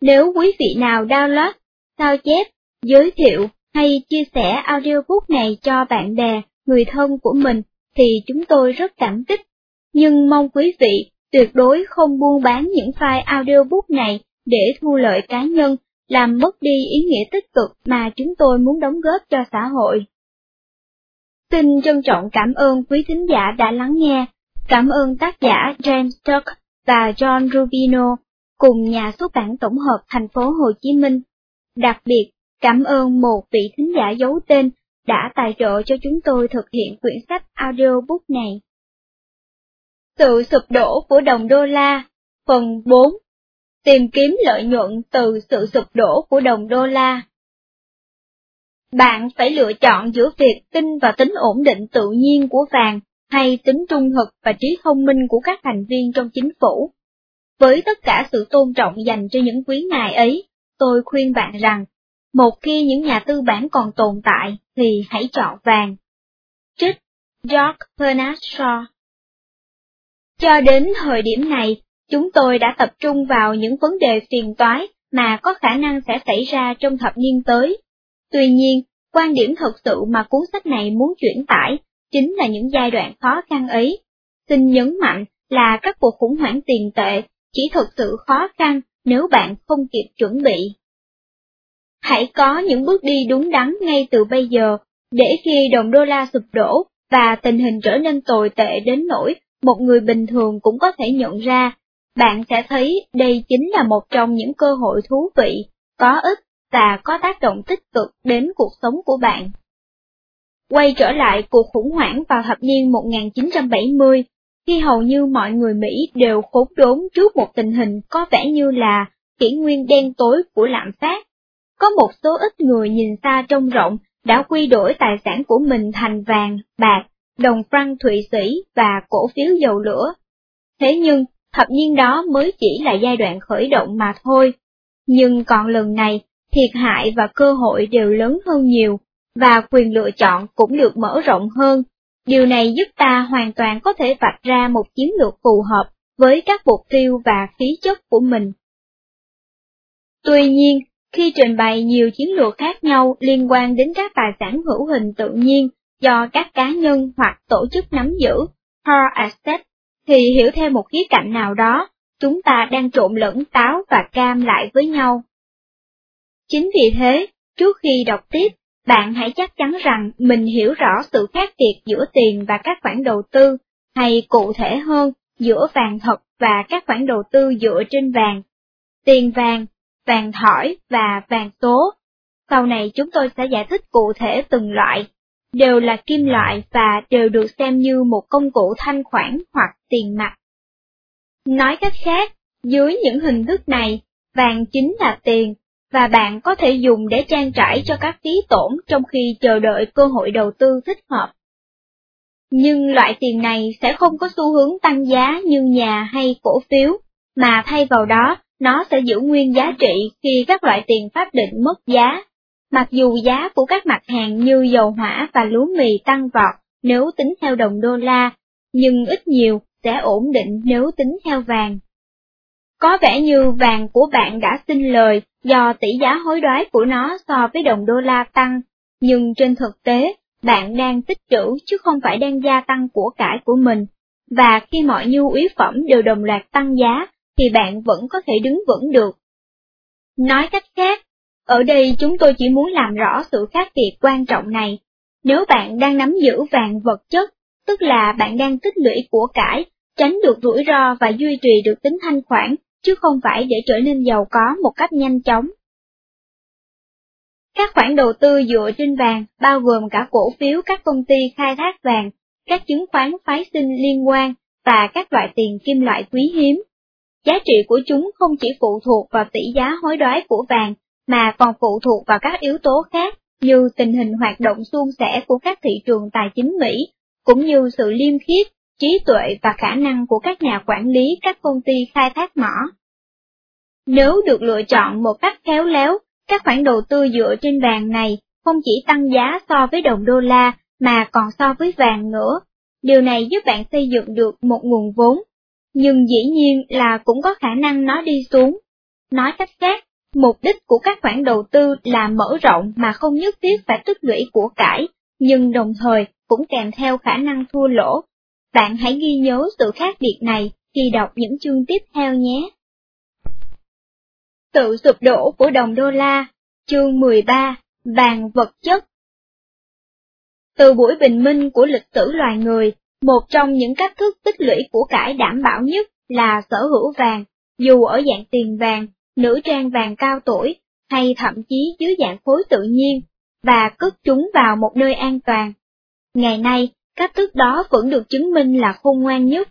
Nếu quý vị nào download, sao chép, giới thiệu hay chia sẻ audiobook này cho bạn bè, người thân của mình thì chúng tôi rất cảm kích. Nhưng mong quý vị tuyệt đối không buôn bán những file audiobook này để thu lợi cá nhân, làm mất đi ý nghĩa tích cực mà chúng tôi muốn đóng góp cho xã hội. Xin trân trọng cảm ơn quý thính giả đã lắng nghe. Cảm ơn tác giả James Tuck và John Rubino cùng nhà xuất bản tổng hợp thành phố Hồ Chí Minh. Đặc biệt, cảm ơn một vị thính giả giấu tên đã tài trợ cho chúng tôi thực hiện quyển sách audiobook này. Sự sụp đổ của đồng đô la Phần 4 Tìm kiếm lợi nhuận từ sự sụp đổ của đồng đô la Bạn phải lựa chọn giữa việc tin vào tính ổn định tự nhiên của vàng hay tính trung thực và trí thông minh của các thành viên trong chính phủ. Với tất cả sự tôn trọng dành cho những quý ngài ấy, tôi khuyên bạn rằng, một khi những nhà tư bản còn tồn tại thì hãy chọn vàng. Trích George Bernard Shaw Cho đến thời điểm này, chúng tôi đã tập trung vào những vấn đề phiền toái mà có khả năng sẽ xảy ra trong thập niên tới. Tuy nhiên, quan điểm thật sự mà cuốn sách này muốn chuyển tải chính là những giai đoạn khó khăn ấy. Xin nhấn mạnh là các cuộc khủng hoảng tiền tệ chỉ thực sự khó khăn nếu bạn không kịp chuẩn bị. Hãy có những bước đi đúng đắn ngay từ bây giờ, để khi đồng đô la sụp đổ và tình hình trở nên tồi tệ đến nỗi một người bình thường cũng có thể nhận ra, bạn sẽ thấy đây chính là một trong những cơ hội thú vị, có ích và có tác động tích cực đến cuộc sống của bạn. Quay trở lại cuộc khủng hoảng vào thập niên 1970, khi hầu như mọi người Mỹ đều khốn đốn trước một tình hình có vẻ như là kỷ nguyên đen tối của lạm phát. Có một số ít người nhìn xa trông rộng đã quy đổi tài sản của mình thành vàng, bạc, đồng franc Thụy Sĩ và cổ phiếu dầu lửa. Thế nhưng, thập niên đó mới chỉ là giai đoạn khởi động mà thôi. Nhưng còn lần này, thiệt hại và cơ hội đều lớn hơn nhiều, và quyền lựa chọn cũng được mở rộng hơn. Điều này giúp ta hoàn toàn có thể vạch ra một chiến lược phù hợp với các mục tiêu và khí chất của mình. Tuy nhiên, khi trình bày nhiều chiến lược khác nhau liên quan đến các tài sản hữu hình tự nhiên do các cá nhân hoặc tổ chức nắm giữ, hard asset, thì hiểu theo một khía cạnh nào đó, chúng ta đang trộn lẫn táo và cam lại với nhau. Chính vì thế, trước khi đọc tiếp, bạn hãy chắc chắn rằng mình hiểu rõ sự khác biệt giữa tiền và các khoản đầu tư, hay cụ thể hơn, giữa vàng thật và các khoản đầu tư dựa trên vàng. Tiền vàng, vàng thỏi và vàng số. Sau này chúng tôi sẽ giải thích cụ thể từng loại, đều là kim loại và đều được xem như một công cụ thanh khoản hoặc tiền mặt. Nói cách khác, dưới những hình thức này, vàng chính là tiền, và bạn có thể dùng để trang trải cho các phí tổn trong khi chờ đợi cơ hội đầu tư thích hợp. Nhưng loại tiền này sẽ không có xu hướng tăng giá như nhà hay cổ phiếu, mà thay vào đó, nó sẽ giữ nguyên giá trị khi các loại tiền pháp định mất giá. Mặc dù giá của các mặt hàng như dầu hỏa và lúa mì tăng vọt nếu tính theo đồng đô la, nhưng ít nhiều sẽ ổn định nếu tính theo vàng. Có vẻ như vàng của bạn đã xin lời do tỷ giá hối đoái của nó so với đồng đô la tăng, nhưng trên thực tế, bạn đang tích trữ chứ không phải đang gia tăng của cải của mình, và khi mọi nhu yếu phẩm đều đồng loạt tăng giá, thì bạn vẫn có thể đứng vững được. Nói cách khác, ở đây chúng tôi chỉ muốn làm rõ sự khác biệt quan trọng này. Nếu bạn đang nắm giữ vàng vật chất, tức là bạn đang tích lũy của cải, tránh được rủi ro và duy trì được tính thanh khoản, chứ không phải để trở nên giàu có một cách nhanh chóng. Các khoản đầu tư dựa trên vàng bao gồm cả cổ phiếu các công ty khai thác vàng, các chứng khoán phái sinh liên quan và các loại tiền kim loại quý hiếm. Giá trị của chúng không chỉ phụ thuộc vào tỷ giá hối đoái của vàng, mà còn phụ thuộc vào các yếu tố khác như tình hình hoạt động suôn sẻ của các thị trường tài chính Mỹ, cũng như sự liêm khiết, trí tuệ và khả năng của các nhà quản lý các công ty khai thác mỏ. Nếu được lựa chọn một cách khéo léo, các khoản đầu tư dựa trên vàng này không chỉ tăng giá so với đồng đô la mà còn so với vàng nữa. Điều này giúp bạn xây dựng được một nguồn vốn, nhưng dĩ nhiên là cũng có khả năng nó đi xuống. Nói cách khác, Mục đích của các khoản đầu tư là mở rộng mà không nhất thiết phải tích lũy của cải, nhưng đồng thời cũng kèm theo khả năng thua lỗ. Bạn hãy ghi nhớ sự khác biệt này khi đọc những chương tiếp theo nhé. Tự sụp đổ của đồng đô la, chương 13, vàng vật chất. Từ buổi bình minh của lịch sử loài người, một trong những cách thức tích lũy của cải đảm bảo nhất là sở hữu vàng, dù ở dạng tiền vàng, nữ trang vàng cao tuổi, hay thậm chí dưới dạng khối tự nhiên, và cất chúng vào một nơi an toàn. Ngày nay, cách thức đó vẫn được chứng minh là khôn ngoan nhất.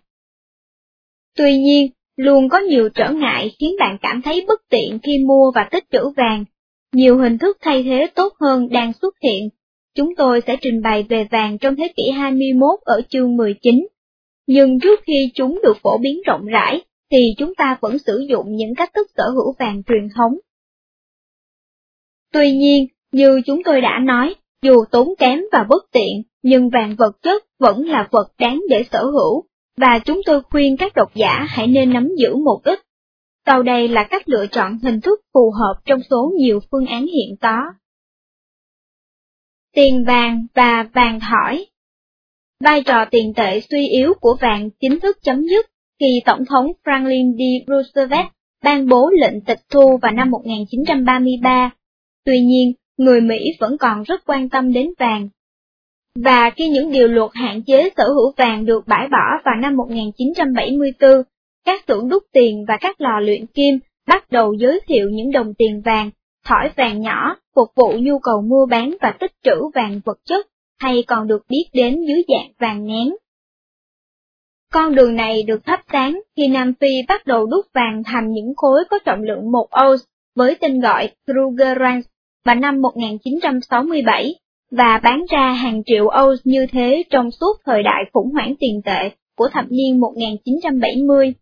Tuy nhiên, luôn có nhiều trở ngại khiến bạn cảm thấy bất tiện khi mua và tích trữ vàng. Nhiều hình thức thay thế tốt hơn đang xuất hiện. Chúng tôi sẽ trình bày về vàng trong thế kỷ 21 ở chương 19. Nhưng trước khi chúng được phổ biến rộng rãi, thì chúng ta vẫn sử dụng những cách thức sở hữu vàng truyền thống. Tuy nhiên, như chúng tôi đã nói, dù tốn kém và bất tiện, nhưng vàng vật chất vẫn là vật đáng để sở hữu, và chúng tôi khuyên các độc giả hãy nên nắm giữ một ít. Sau đây là cách lựa chọn hình thức phù hợp trong số nhiều phương án hiện có. Tiền vàng và vàng thỏi Vai trò tiền tệ suy yếu của vàng chính thức chấm dứt khi Tổng thống Franklin D. Roosevelt ban bố lệnh tịch thu vào năm 1933. Tuy nhiên, người Mỹ vẫn còn rất quan tâm đến vàng. Và khi những điều luật hạn chế sở hữu vàng được bãi bỏ vào năm 1974, các xưởng đúc tiền và các lò luyện kim bắt đầu giới thiệu những đồng tiền vàng, thỏi vàng nhỏ, phục vụ nhu cầu mua bán và tích trữ vàng vật chất, hay còn được biết đến dưới dạng vàng nén. Con đường này được thắp sáng khi Nam Phi bắt đầu đúc vàng thành những khối có trọng lượng một ounce với tên gọi Krugerrand vào năm 1967 và bán ra hàng triệu Âu như thế trong suốt thời đại khủng hoảng tiền tệ của thập niên 1970.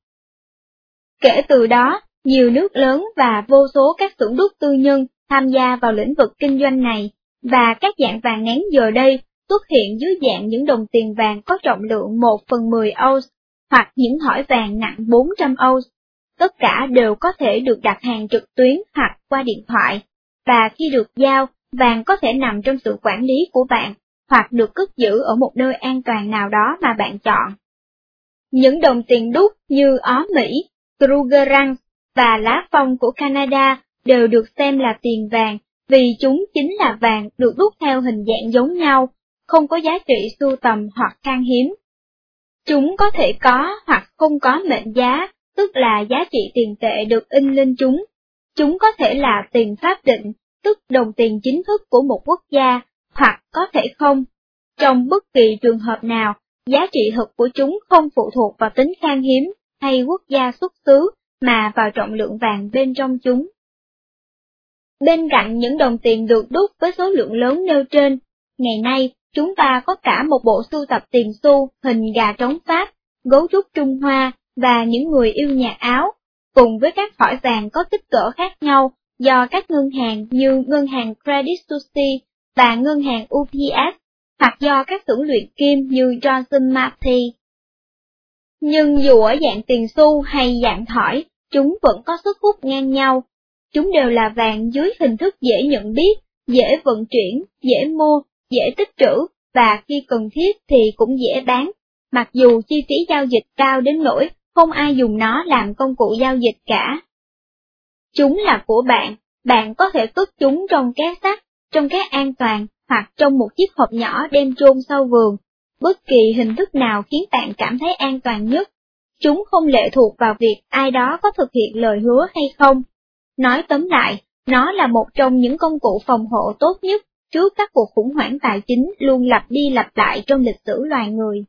Kể từ đó, nhiều nước lớn và vô số các xưởng đúc tư nhân tham gia vào lĩnh vực kinh doanh này, và các dạng vàng nén giờ đây xuất hiện dưới dạng những đồng tiền vàng có trọng lượng 1 phần 10 ounce, hoặc những hỏi vàng nặng 400 ounce. Tất cả đều có thể được đặt hàng trực tuyến hoặc qua điện thoại, và khi được giao, vàng có thể nằm trong sự quản lý của bạn, hoặc được cất giữ ở một nơi an toàn nào đó mà bạn chọn. Những đồng tiền đúc như ó Mỹ, Krugerrand và lá phong của Canada đều được xem là tiền vàng vì chúng chính là vàng được đúc theo hình dạng giống nhau, không có giá trị sưu tầm hoặc khan hiếm. Chúng có thể có hoặc không có mệnh giá, tức là giá trị tiền tệ được in lên chúng. Chúng có thể là tiền pháp định, tức đồng tiền chính thức của một quốc gia, hoặc có thể không. Trong bất kỳ trường hợp nào, giá trị thực của chúng không phụ thuộc vào tính khan hiếm hay quốc gia xuất xứ, mà vào trọng lượng vàng bên trong chúng. Bên cạnh những đồng tiền được đúc với số lượng lớn nêu trên, ngày nay chúng ta có cả một bộ sưu tập tiền xu hình gà trống Pháp, gấu trúc Trung Hoa và những người yêu nhạc áo, cùng với các thỏi vàng có kích cỡ khác nhau do các ngân hàng như ngân hàng Credit Suisse và ngân hàng UPS, hoặc do các xưởng luyện kim như Johnson Matthey. Nhưng dù ở dạng tiền xu hay dạng thỏi, chúng vẫn có sức hút ngang nhau. Chúng đều là vàng dưới hình thức dễ nhận biết, dễ vận chuyển, dễ mua dễ tích trữ, và khi cần thiết thì cũng dễ bán, mặc dù chi phí giao dịch cao đến nỗi không ai dùng nó làm công cụ giao dịch cả. Chúng là của bạn, bạn có thể cất chúng trong két sắt, trong két an toàn, hoặc trong một chiếc hộp nhỏ đem chôn sau vườn, bất kỳ hình thức nào khiến bạn cảm thấy an toàn nhất. Chúng không lệ thuộc vào việc ai đó có thực hiện lời hứa hay không. Nói tóm lại, nó là một trong những công cụ phòng hộ tốt nhất trước các cuộc khủng hoảng tài chính luôn lặp đi lặp lại trong lịch sử loài người.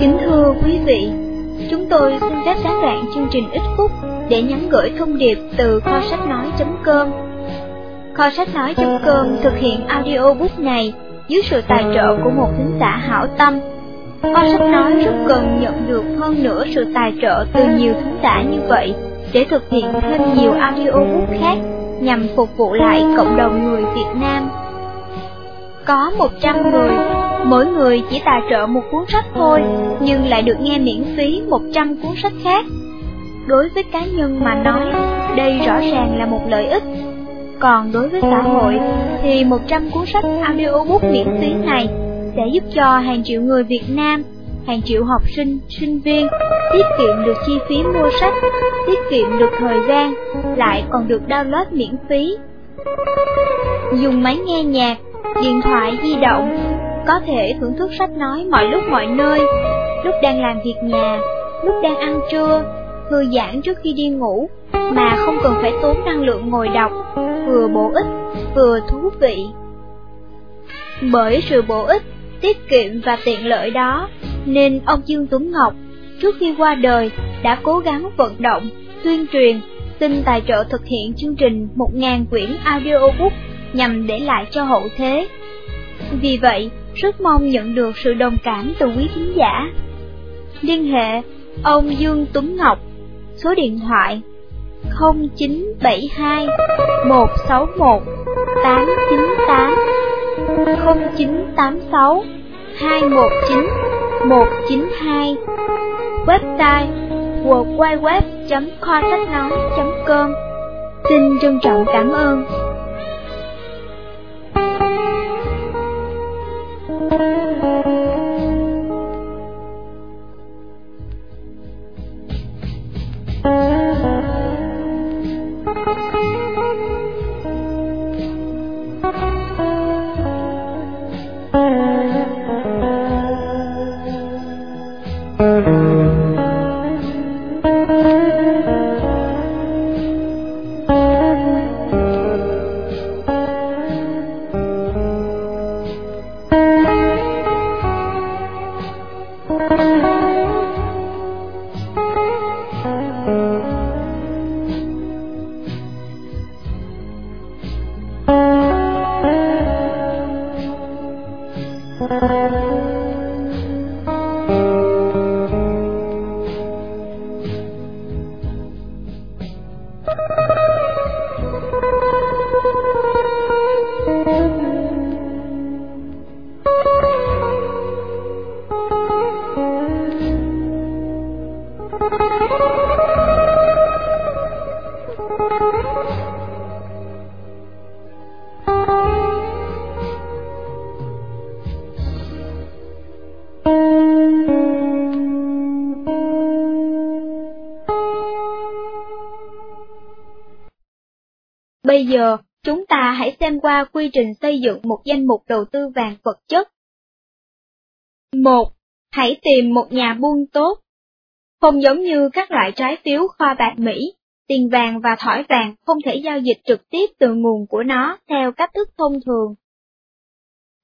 Kính thưa quý vị, chúng tôi xin phép gián đoạn chương trình ít phút để nhắn gửi thông điệp từ kho sách nói.com. Kho sách nói.com thực hiện audiobook này dưới sự tài trợ của một thính giả hảo tâm. Kho sách nói rất cần nhận được hơn nữa sự tài trợ từ nhiều thính giả như vậy để thực hiện thêm nhiều audiobook khác nhằm phục vụ lại cộng đồng người Việt Nam. Có 100 người, mỗi người chỉ tài trợ một cuốn sách thôi, nhưng lại được nghe miễn phí 100 cuốn sách khác. Đối với cá nhân mà nói, đây rõ ràng là một lợi ích. Còn đối với xã hội, thì 100 cuốn sách audiobook miễn phí này sẽ giúp cho hàng triệu người Việt Nam, hàng triệu học sinh, sinh viên tiết kiệm được chi phí mua sách, tiết kiệm được thời gian, lại còn được download miễn phí. Dùng máy nghe nhạc, điện thoại di động, có thể thưởng thức sách nói mọi lúc mọi nơi, lúc đang làm việc nhà, lúc đang ăn trưa, thư giãn trước khi đi ngủ, mà không cần phải tốn năng lượng ngồi đọc, vừa bổ ích, vừa thú vị. Bởi sự bổ ích, tiết kiệm và tiện lợi đó, nên ông Dương Tuấn Ngọc, trước khi qua đời, đã cố gắng vận động, tuyên truyền, xin tài trợ thực hiện chương trình 1.000 quyển audiobook nhằm để lại cho hậu thế. Vì vậy, rất mong nhận được sự đồng cảm từ quý khán giả. Liên hệ ông Dương Tuấn Ngọc, số điện thoại 0972 161 898 0986 219 192 Website www.kho com. Xin trân trọng cảm ơn. Giờ, chúng ta hãy xem qua quy trình xây dựng một danh mục đầu tư vàng vật chất. 1. Hãy tìm một nhà buôn tốt. Không giống như các loại trái phiếu kho bạc Mỹ, tiền vàng và thỏi vàng không thể giao dịch trực tiếp từ nguồn của nó theo cách thức thông thường.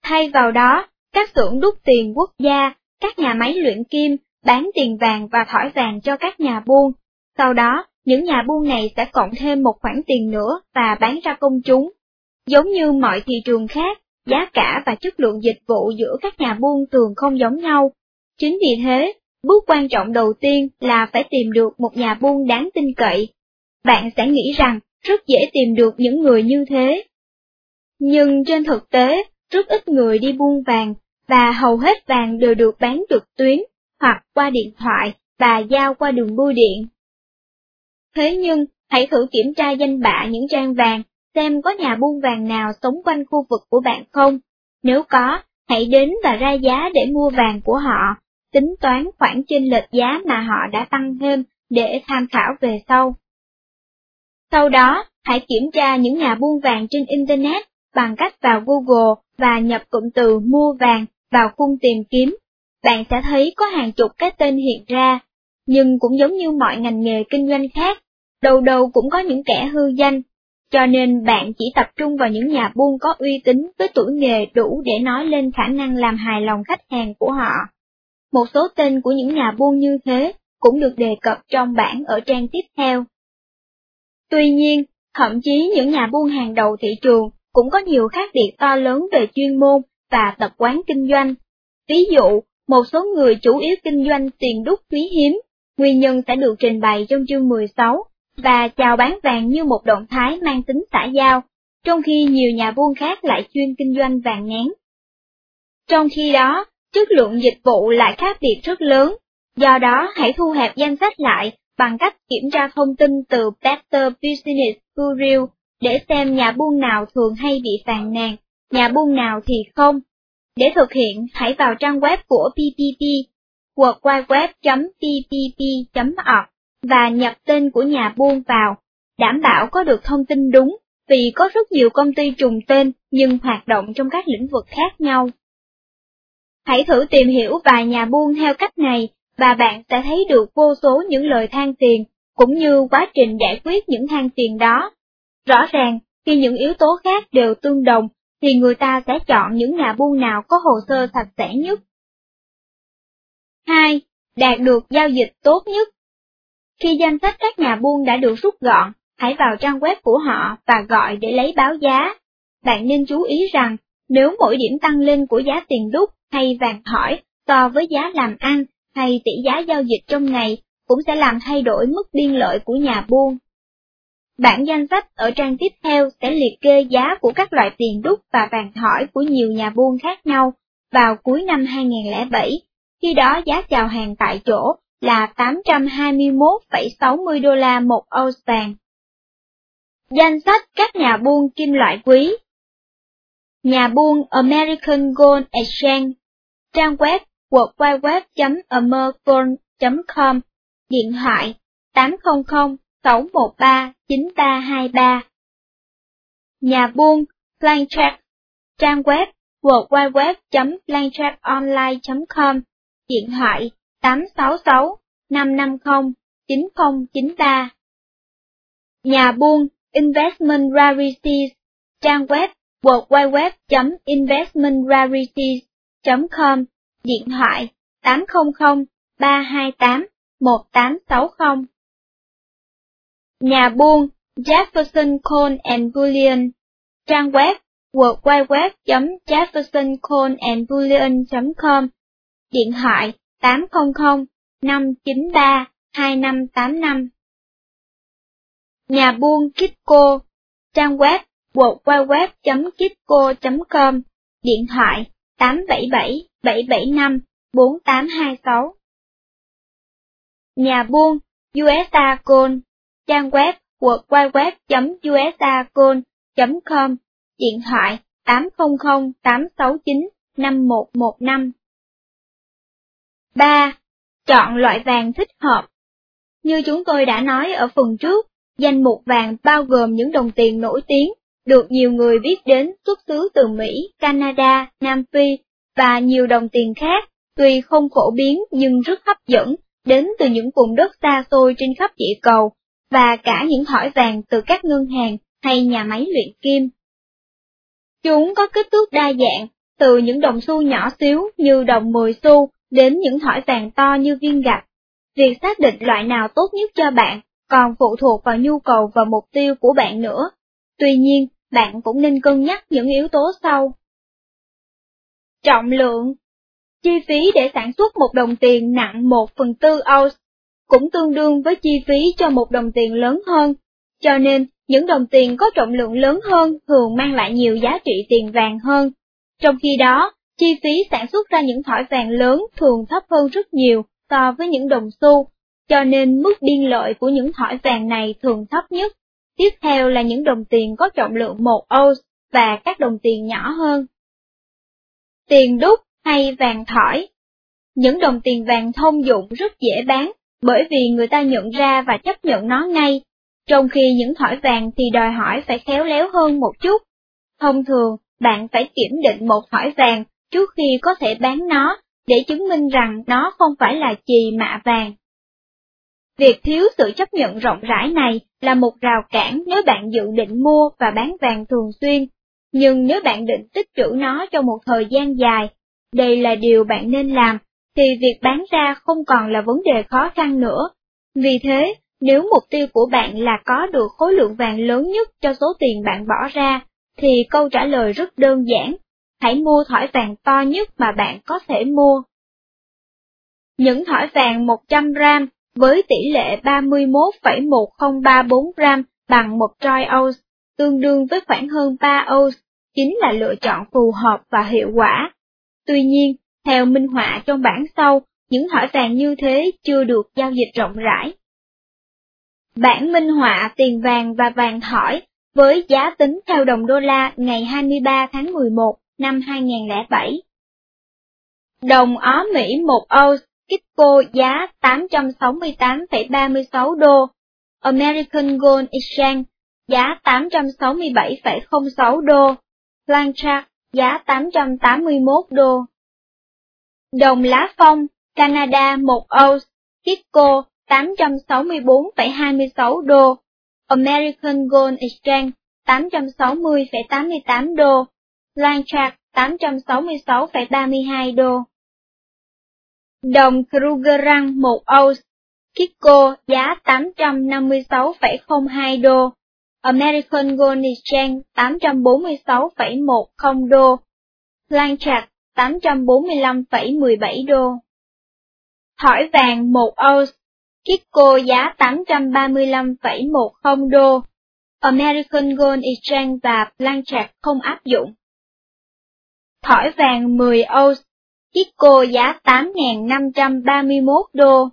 Thay vào đó, các xưởng đúc tiền quốc gia, các nhà máy luyện kim, bán tiền vàng và thỏi vàng cho các nhà buôn, sau đó những nhà buôn này sẽ cộng thêm một khoản tiền nữa và bán ra công chúng. Giống như mọi thị trường khác, giá cả và chất lượng dịch vụ giữa các nhà buôn thường không giống nhau. Chính vì thế, bước quan trọng đầu tiên là phải tìm được một nhà buôn đáng tin cậy. Bạn sẽ nghĩ rằng rất dễ tìm được những người như thế. Nhưng trên thực tế, rất ít người đi buôn vàng, và hầu hết vàng đều được bán trực tuyến, hoặc qua điện thoại, và giao qua đường bưu điện. Thế nhưng, hãy thử kiểm tra danh bạ những trang vàng, xem có nhà buôn vàng nào sống quanh khu vực của bạn không. Nếu có, hãy đến và ra giá để mua vàng của họ, tính toán khoản chênh lệch giá mà họ đã tăng thêm để tham khảo về sau. Sau đó, hãy kiểm tra những nhà buôn vàng trên Internet bằng cách vào Google và nhập cụm từ mua vàng vào khung tìm kiếm. Bạn sẽ thấy có hàng chục cái tên hiện ra, nhưng cũng giống như mọi ngành nghề kinh doanh khác, đầu đầu cũng có những kẻ hư danh, cho nên bạn chỉ tập trung vào những nhà buôn có uy tín với tuổi nghề đủ để nói lên khả năng làm hài lòng khách hàng của họ. Một số tên của những nhà buôn như thế cũng được đề cập trong bảng ở trang tiếp theo. Tuy nhiên, Thậm chí những nhà buôn hàng đầu thị trường cũng có nhiều khác biệt to lớn về chuyên môn và tập quán kinh doanh. Ví dụ, một số người chủ yếu kinh doanh tiền đúc quý hiếm, nguyên nhân sẽ được trình bày trong chương 16, và chào bán vàng như một động thái mang tính xã giao, trong khi nhiều nhà buôn khác lại chuyên kinh doanh vàng nén. Trong khi đó, chất lượng dịch vụ lại khác biệt rất lớn, do đó hãy thu hẹp danh sách lại bằng cách kiểm tra thông tin từ Better Business Bureau để xem nhà buôn nào thường hay bị phàn nàn, nhà buôn nào thì không. Để thực hiện, hãy vào trang web của PPP, www.ppp.org và nhập tên của nhà buôn vào, đảm bảo có được thông tin đúng, vì có rất nhiều công ty trùng tên nhưng hoạt động trong các lĩnh vực khác nhau. Hãy thử tìm hiểu vài nhà buôn theo cách này, và bạn sẽ thấy được vô số những lời than phiền, cũng như quá trình giải quyết những than phiền đó. Rõ ràng, khi những yếu tố khác đều tương đồng, thì người ta sẽ chọn những nhà buôn nào có hồ sơ sạch sẽ nhất. 2. Đạt được giao dịch tốt nhất khi danh sách các nhà buôn đã được rút gọn, hãy vào trang web của họ và gọi để lấy báo giá. Bạn nên chú ý rằng, nếu mỗi điểm tăng lên của giá tiền đúc hay vàng thỏi so với giá làm ăn hay tỷ giá giao dịch trong ngày, cũng sẽ làm thay đổi mức biên lợi của nhà buôn. Bản danh sách ở trang tiếp theo sẽ liệt kê giá của các loại tiền đúc và vàng thỏi của nhiều nhà buôn khác nhau vào cuối năm 2007, khi đó giá chào hàng tại chỗ là 821,60 đô la một ounce vàng. Danh sách các nhà buôn kim loại quý Nhà buôn American Gold Exchange Trang web www.amergold.com Điện thoại 800 613 9323 Nhà buôn Blanchard Trang web www.blanchardonline.com Điện thoại 866 550 9093 Nhà buôn, Investment Rarities, Trang web, www.investmentrarities.com Điện thoại 800 328 1860 Nhà buôn, Jefferson, Cole and Bullion, Trang web www.jeffersoncoleandbullion.com Điện thoại 800 593 2585 Nhà buôn Kitco, Trang web www.kitco.com Điện thoại 877 775 4826 Nhà buôn USA Gold, Trang web www.usacon.com Điện thoại 800 869 5115 3. Chọn loại vàng thích hợp Như chúng tôi đã nói ở phần trước, danh mục vàng bao gồm những đồng tiền nổi tiếng, được nhiều người biết đến xuất xứ từ Mỹ, Canada, Nam Phi và nhiều đồng tiền khác, tuy không phổ biến nhưng rất hấp dẫn, đến từ những vùng đất xa xôi trên khắp địa cầu, và cả những thỏi vàng từ các ngân hàng hay nhà máy luyện kim. Chúng có kích thước đa dạng, từ những đồng xu nhỏ xíu như đồng 10 xu đến những thỏi vàng to như viên gạch. Việc xác định loại nào tốt nhất cho bạn còn phụ thuộc vào nhu cầu và mục tiêu của bạn nữa. Tuy nhiên, bạn cũng nên cân nhắc những yếu tố sau. Trọng lượng Chi phí để sản xuất một đồng tiền nặng 1 phần tư ounce cũng tương đương với chi phí cho một đồng tiền lớn hơn, cho nên những đồng tiền có trọng lượng lớn hơn thường mang lại nhiều giá trị tiền vàng hơn. Trong khi đó, chi phí sản xuất ra những thỏi vàng lớn thường thấp hơn rất nhiều so với những đồng xu, cho nên mức biên lợi của những thỏi vàng này thường thấp nhất. Tiếp theo là những đồng tiền có trọng lượng 1 ounce và các đồng tiền nhỏ hơn. Tiền đúc hay vàng thỏi Những đồng tiền vàng thông dụng rất dễ bán bởi vì người ta nhận ra và chấp nhận nó ngay, trong khi những thỏi vàng thì đòi hỏi phải khéo léo hơn một chút. Thông thường, bạn phải kiểm định một thỏi vàng trước khi có thể bán nó, để chứng minh rằng nó không phải là chì mạ vàng. Việc thiếu sự chấp nhận rộng rãi này là một rào cản nếu bạn dự định mua và bán vàng thường xuyên, nhưng nếu bạn định tích trữ nó trong một thời gian dài, đây là điều bạn nên làm thì việc bán ra không còn là vấn đề khó khăn nữa. Vì thế, Nếu mục tiêu của bạn là có được khối lượng vàng lớn nhất cho số tiền bạn bỏ ra, thì câu trả lời rất đơn giản, hãy mua thỏi vàng to nhất mà bạn có thể mua. Những thỏi vàng 100 gram với tỷ lệ 31,1034 gram bằng một troy ounce, tương đương với khoảng hơn 3 ounce, chính là lựa chọn phù hợp và hiệu quả. Tuy nhiên, theo minh họa trong bản sau, những thỏi vàng như thế chưa được giao dịch rộng rãi. Bản minh họa tiền vàng và vàng thỏi với giá tính theo đồng đô la ngày 23 tháng 11 năm 2007. Đồng Á Mỹ 1 ounce Kitco giá 868,36 đô, American Gold Exchange giá 867,06 đô, Blanchard giá 881 đô. Đồng lá phong Canada 1 ounce Kitco 864,26 đô, American Gold Exchange 860,88 đô, Blanchard 866,32 đô. Đồng Krugerrand 1 ounce, Kiko giá 856,02 đô, American Gold Exchange 846,10 đô, Blanchard 845,17 đô. Thỏi vàng 1 ounce, Kiko giá 835,10 đô, American Gold Exchange và Blanchard không áp dụng. Thỏi vàng 10 ounce, Kiko giá 8.531 đô,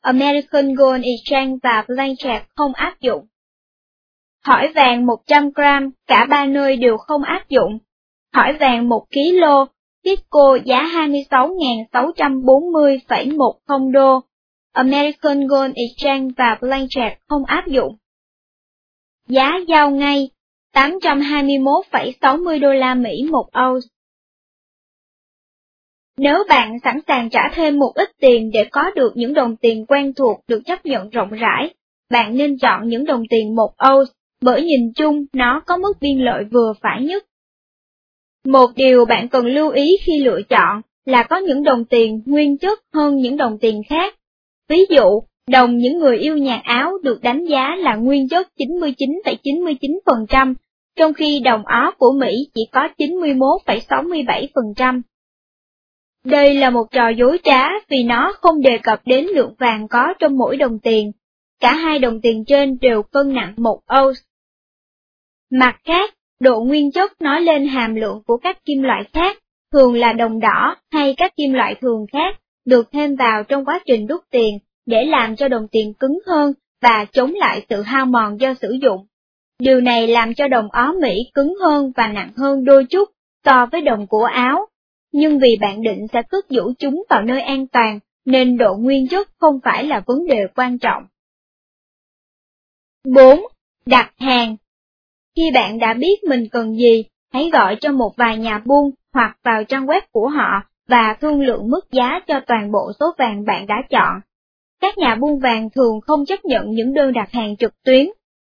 American Gold Exchange và Blanchard không áp dụng. Thỏi vàng 100 gram, cả ba nơi đều không áp dụng. Thỏi vàng 1 kg, Kiko giá 26.640,10 đô, American Gold Exchange và Blanchard không áp dụng. Giá giao ngay 821,60 đô la Mỹ một ounce. Nếu bạn sẵn sàng trả thêm một ít tiền để có được những đồng tiền quen thuộc được chấp nhận rộng rãi, bạn nên chọn những đồng tiền một ounce, bởi nhìn chung nó có mức biên lợi vừa phải nhất. Một điều bạn cần lưu ý khi lựa chọn là có những đồng tiền nguyên chất hơn những đồng tiền khác. Ví dụ, đồng những người yêu nhạc Áo được đánh giá là nguyên chất 99,99%, trong khi đồng Ó của Mỹ chỉ có 91,67%. Đây là một trò dối trá vì nó không đề cập đến lượng vàng có trong mỗi đồng tiền. Cả hai đồng tiền trên đều cân nặng một ounce. Mặt khác, độ nguyên chất nói lên hàm lượng của các kim loại khác, thường là đồng đỏ hay các kim loại thường khác, được thêm vào trong quá trình đúc tiền để làm cho đồng tiền cứng hơn và chống lại sự hao mòn do sử dụng. Điều này làm cho đồng Ó Mỹ cứng hơn và nặng hơn đôi chút so với đồng của Áo, nhưng vì bạn định sẽ cất giữ chúng vào nơi an toàn, nên độ nguyên chất không phải là vấn đề quan trọng. 4. Đặt hàng Khi bạn đã biết mình cần gì, hãy gọi cho một vài nhà buôn hoặc vào trang web của họ và thương lượng mức giá cho toàn bộ số vàng bạn đã chọn. Các nhà buôn vàng thường không chấp nhận những đơn đặt hàng trực tuyến,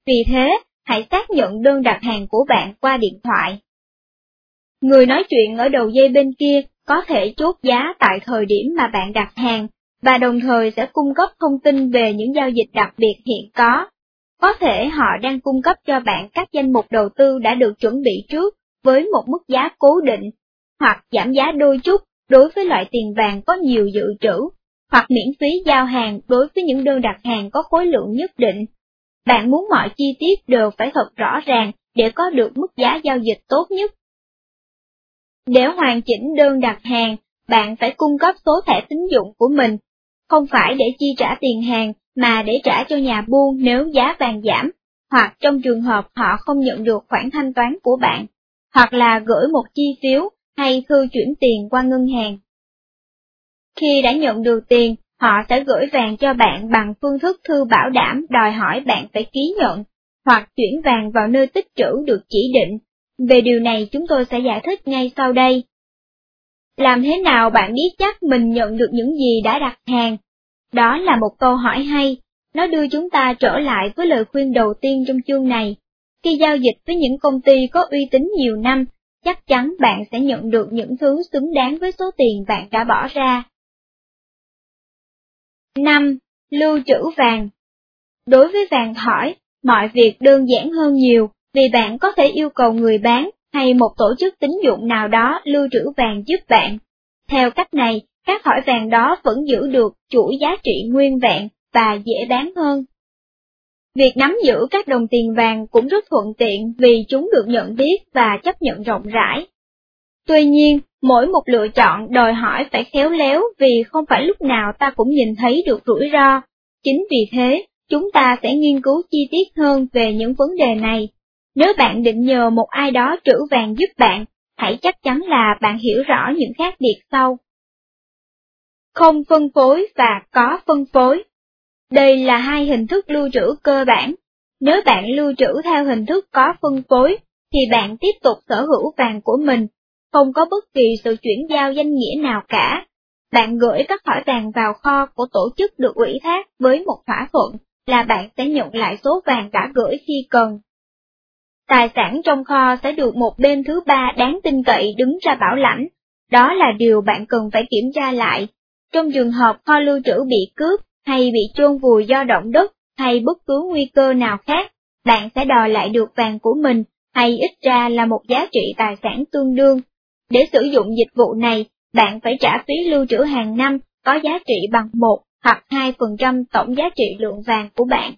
vì thế hãy xác nhận đơn đặt hàng của bạn qua điện thoại. Người nói chuyện ở đầu dây bên kia có thể chốt giá tại thời điểm mà bạn đặt hàng, và đồng thời sẽ cung cấp thông tin về những giao dịch đặc biệt hiện có. Có thể họ đang cung cấp cho bạn các danh mục đầu tư đã được chuẩn bị trước với một mức giá cố định, hoặc giảm giá đôi chút đối với loại tiền vàng có nhiều dự trữ, hoặc miễn phí giao hàng đối với những đơn đặt hàng có khối lượng nhất định. Bạn muốn mọi chi tiết đều phải thật rõ ràng để có được mức giá giao dịch tốt nhất. Để hoàn chỉnh đơn đặt hàng, bạn phải cung cấp số thẻ tín dụng của mình, không phải để chi trả tiền hàng mà để trả cho nhà buôn nếu giá vàng giảm, hoặc trong trường hợp họ không nhận được khoản thanh toán của bạn, hoặc là gửi một chi phiếu hay thư chuyển tiền qua ngân hàng. Khi đã nhận được tiền, họ sẽ gửi vàng cho bạn bằng phương thức thư bảo đảm đòi hỏi bạn phải ký nhận, hoặc chuyển vàng vào nơi tích trữ được chỉ định về điều này chúng tôi sẽ giải thích ngay sau đây. Làm thế nào bạn biết chắc mình nhận được những gì đã đặt hàng? Đó là một câu hỏi hay, nó đưa chúng ta trở lại với lời khuyên đầu tiên trong chương này. Khi giao dịch với những công ty có uy tín nhiều năm, chắc chắn bạn sẽ nhận được những thứ xứng đáng với số tiền bạn đã bỏ ra. 5. Lưu trữ vàng Đối với vàng thỏi, mọi việc đơn giản hơn nhiều vì bạn có thể yêu cầu người bán hay một tổ chức tín dụng nào đó lưu trữ vàng giúp bạn. Theo cách này, các thỏi vàng đó vẫn giữ được chuỗi giá trị nguyên vẹn và dễ bán hơn. Việc nắm giữ các đồng tiền vàng cũng rất thuận tiện vì chúng được nhận biết và chấp nhận rộng rãi. Tuy nhiên, mỗi một lựa chọn đòi hỏi phải khéo léo vì không phải lúc nào ta cũng nhìn thấy được rủi ro. Chính vì thế, chúng ta sẽ nghiên cứu chi tiết hơn về những vấn đề này. Nếu bạn định nhờ một ai đó trữ vàng giúp bạn, hãy chắc chắn là bạn hiểu rõ những khác biệt sau. Không phân phối và có phân phối đây là hai hình thức lưu trữ cơ bản. Nếu bạn lưu trữ theo hình thức có phân phối, thì bạn tiếp tục sở hữu vàng của mình, không có bất kỳ sự chuyển giao danh nghĩa nào cả. Bạn gửi các thỏi vàng vào kho của tổ chức được ủy thác với một thỏa thuận là bạn sẽ nhận lại số vàng đã gửi khi cần. Tài sản trong kho sẽ được một bên thứ ba đáng tin cậy đứng ra bảo lãnh, đó là điều bạn cần phải kiểm tra lại. Trong trường hợp kho lưu trữ bị cướp, hay bị chôn vùi do động đất hay bất cứ nguy cơ nào khác, bạn sẽ đòi lại được vàng của mình hay ít ra là một giá trị tài sản tương đương. Để sử dụng dịch vụ này, bạn phải trả phí lưu trữ hàng năm có giá trị bằng 1 hoặc 2% tổng giá trị lượng vàng của bạn.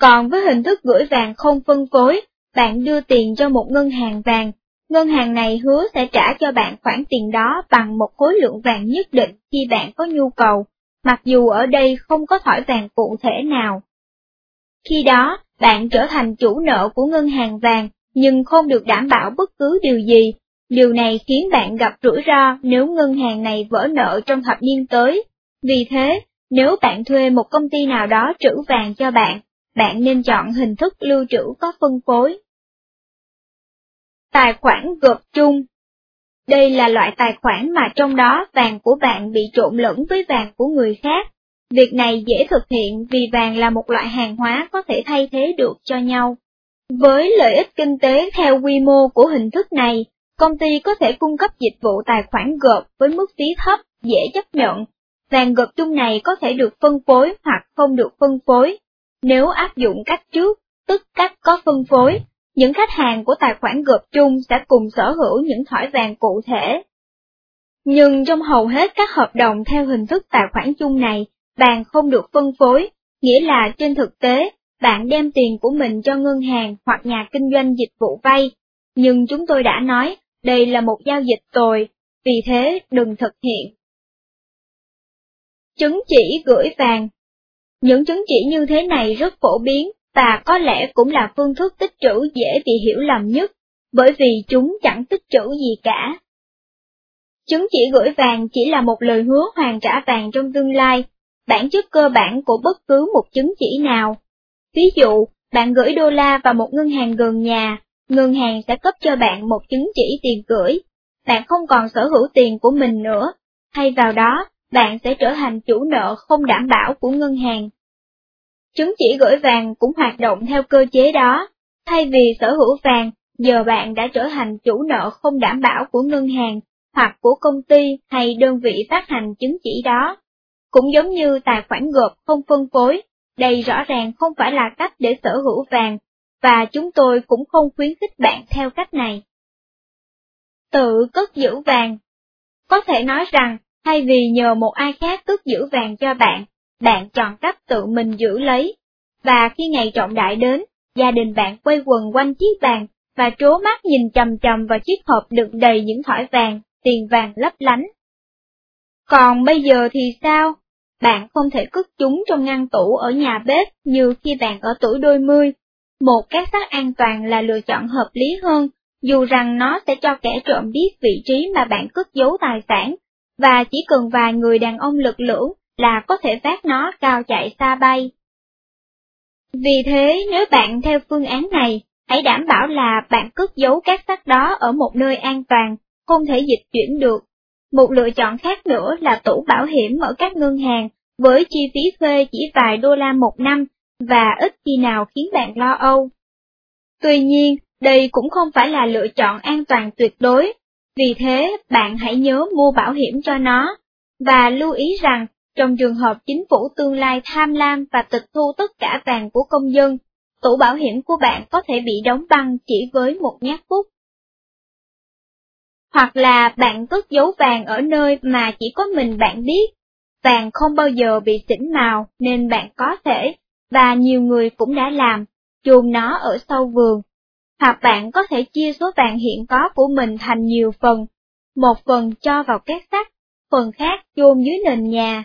Còn với hình thức gửi vàng không phân phối, bạn đưa tiền cho một ngân hàng vàng, ngân hàng này hứa sẽ trả cho bạn khoản tiền đó bằng một khối lượng vàng nhất định khi bạn có nhu cầu, mặc dù ở đây không có thỏi vàng cụ thể nào. Khi đó, bạn trở thành chủ nợ của ngân hàng vàng, nhưng không được đảm bảo bất cứ điều gì. Điều này khiến bạn gặp rủi ro nếu ngân hàng này vỡ nợ trong thập niên tới. Vì thế, nếu bạn thuê một công ty nào đó trữ vàng cho bạn, bạn nên chọn hình thức lưu trữ có phân phối. Tài khoản gộp chung đây là loại tài khoản mà trong đó vàng của bạn bị trộn lẫn với vàng của người khác. Việc này dễ thực hiện vì vàng là một loại hàng hóa có thể thay thế được cho nhau. Với lợi ích kinh tế theo quy mô của hình thức này, công ty có thể cung cấp dịch vụ tài khoản gộp với mức phí thấp, dễ chấp nhận. Vàng gộp chung này có thể được phân phối hoặc không được phân phối. Nếu áp dụng cách trước, tức cách có phân phối, những khách hàng của tài khoản gộp chung sẽ cùng sở hữu những thỏi vàng cụ thể. Nhưng trong hầu hết các hợp đồng theo hình thức tài khoản chung này, bạn không được phân phối, nghĩa là trên thực tế, bạn đem tiền của mình cho ngân hàng hoặc nhà kinh doanh dịch vụ vay. Nhưng chúng tôi đã nói, đây là một giao dịch tồi, vì thế đừng thực hiện. Chứng chỉ gửi vàng những chứng chỉ như thế này rất phổ biến, và có lẽ cũng là phương thức tích trữ dễ bị hiểu lầm nhất, bởi vì chúng chẳng tích trữ gì cả. Chứng chỉ gửi vàng chỉ là một lời hứa hoàn trả vàng trong tương lai, bản chất cơ bản của bất cứ một chứng chỉ nào. Ví dụ, bạn gửi đô la vào một ngân hàng gần nhà, ngân hàng sẽ cấp cho bạn một chứng chỉ tiền gửi. Bạn không còn sở hữu tiền của mình nữa, thay vào đó, bạn sẽ trở thành chủ nợ không đảm bảo của ngân hàng. Chứng chỉ gửi vàng cũng hoạt động theo cơ chế đó, thay vì sở hữu vàng, giờ bạn đã trở thành chủ nợ không đảm bảo của ngân hàng, hoặc của công ty hay đơn vị phát hành chứng chỉ đó. Cũng giống như tài khoản gộp không phân phối, đây rõ ràng không phải là cách để sở hữu vàng, và chúng tôi cũng không khuyến khích bạn theo cách này. Tự cất giữ vàng Có thể nói rằng, thay vì nhờ một ai khác cất giữ vàng cho bạn, bạn chọn cách tự mình giữ lấy. Và khi ngày trọng đại đến, gia đình bạn quay quần quanh chiếc bàn và trố mắt nhìn chầm chầm vào chiếc hộp đựng đầy những thỏi vàng, tiền vàng lấp lánh. Còn bây giờ thì sao? Bạn không thể cất chúng trong ngăn tủ ở nhà bếp như khi bạn ở tuổi đôi mươi. Một các sắt an toàn là lựa chọn hợp lý hơn, dù rằng nó sẽ cho kẻ trộm biết vị trí mà bạn cất giấu tài sản, và chỉ cần vài người đàn ông lực lưỡng là có thể vác nó cao chạy xa bay. Vì thế nếu bạn theo phương án này, hãy đảm bảo là bạn cất giấu các xác đó ở một nơi an toàn, không thể dịch chuyển được. Một lựa chọn khác nữa là tủ bảo hiểm ở các ngân hàng, với chi phí thuê chỉ vài đô la một năm, và ít khi nào khiến bạn lo âu. Tuy nhiên, đây cũng không phải là lựa chọn an toàn tuyệt đối, vì thế bạn hãy nhớ mua bảo hiểm cho nó, và lưu ý rằng trong trường hợp chính phủ tương lai tham lam và tịch thu tất cả vàng của công dân, tủ bảo hiểm của bạn có thể bị đóng băng chỉ với một nhát bút. Hoặc là bạn cất giấu vàng ở nơi mà chỉ có mình bạn biết, vàng không bao giờ bị xỉn màu nên bạn có thể, và nhiều người cũng đã làm, chôn nó ở sau vườn. Hoặc bạn có thể chia số vàng hiện có của mình thành nhiều phần, một phần cho vào két sắt, phần khác chôn dưới nền nhà.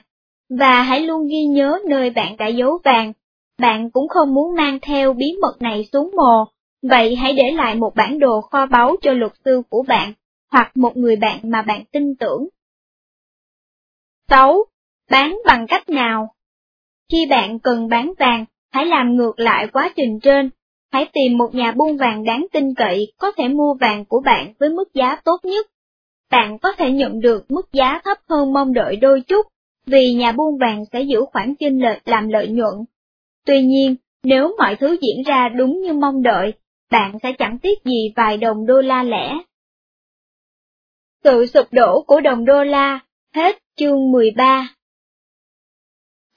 Và hãy luôn ghi nhớ nơi bạn đã giấu vàng, bạn cũng không muốn mang theo bí mật này xuống mồ, vậy hãy để lại một bản đồ kho báu cho luật sư của bạn, hoặc một người bạn mà bạn tin tưởng. 6. Bán bằng cách nào? Khi bạn cần bán vàng, hãy làm ngược lại quá trình trên. Hãy tìm một nhà buôn vàng đáng tin cậy có thể mua vàng của bạn với mức giá tốt nhất. Bạn có thể nhận được mức giá thấp hơn mong đợi đôi chút, vì nhà buôn vàng sẽ giữ khoản chênh lệch làm lợi nhuận. Tuy nhiên, nếu mọi thứ diễn ra đúng như mong đợi, bạn sẽ chẳng tiếc gì vài đồng đô la lẻ. Sự sụp đổ của đồng đô la, hết chương 13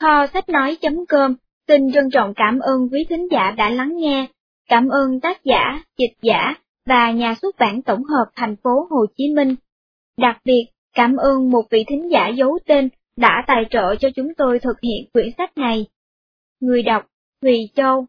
Kho sách nói.com xin trân trọng cảm ơn quý thính giả đã lắng nghe, cảm ơn tác giả, dịch giả và nhà xuất bản tổng hợp thành phố Hồ Chí Minh. Đặc biệt, cảm ơn một vị thính giả giấu tên đã tài trợ cho chúng tôi thực hiện quyển sách này. Người đọc Thùy Châu